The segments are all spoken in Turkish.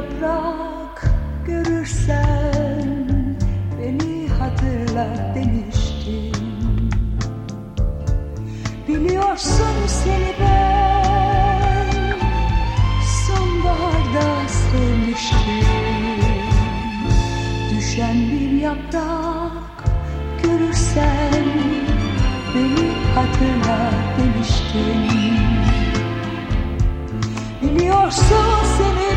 yaprak görürsen beni hatırla demiştin Biliyorsun seni ben sonbaharda sevmiştim. Düşen bir yaprak görürsen beni hatırla demiştin Biliyorsun seni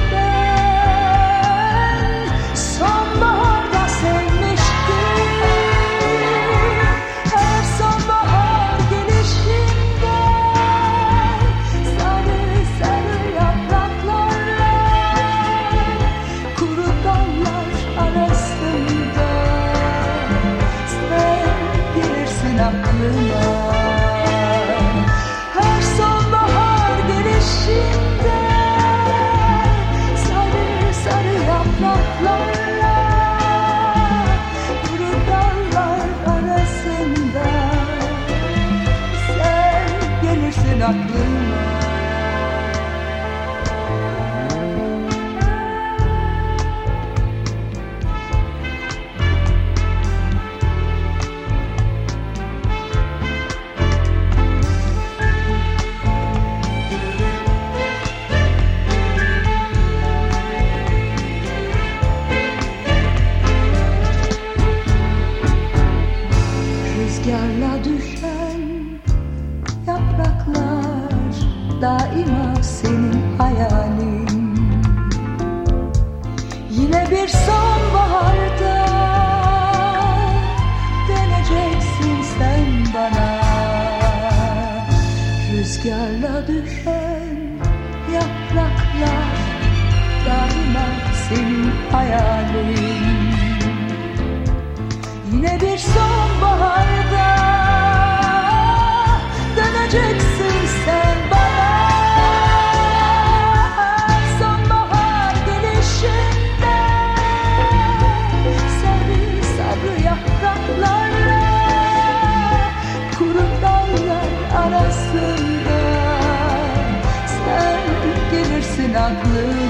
bir sonbaharda döneceksin sen bana. Rüzgarla düşen blue.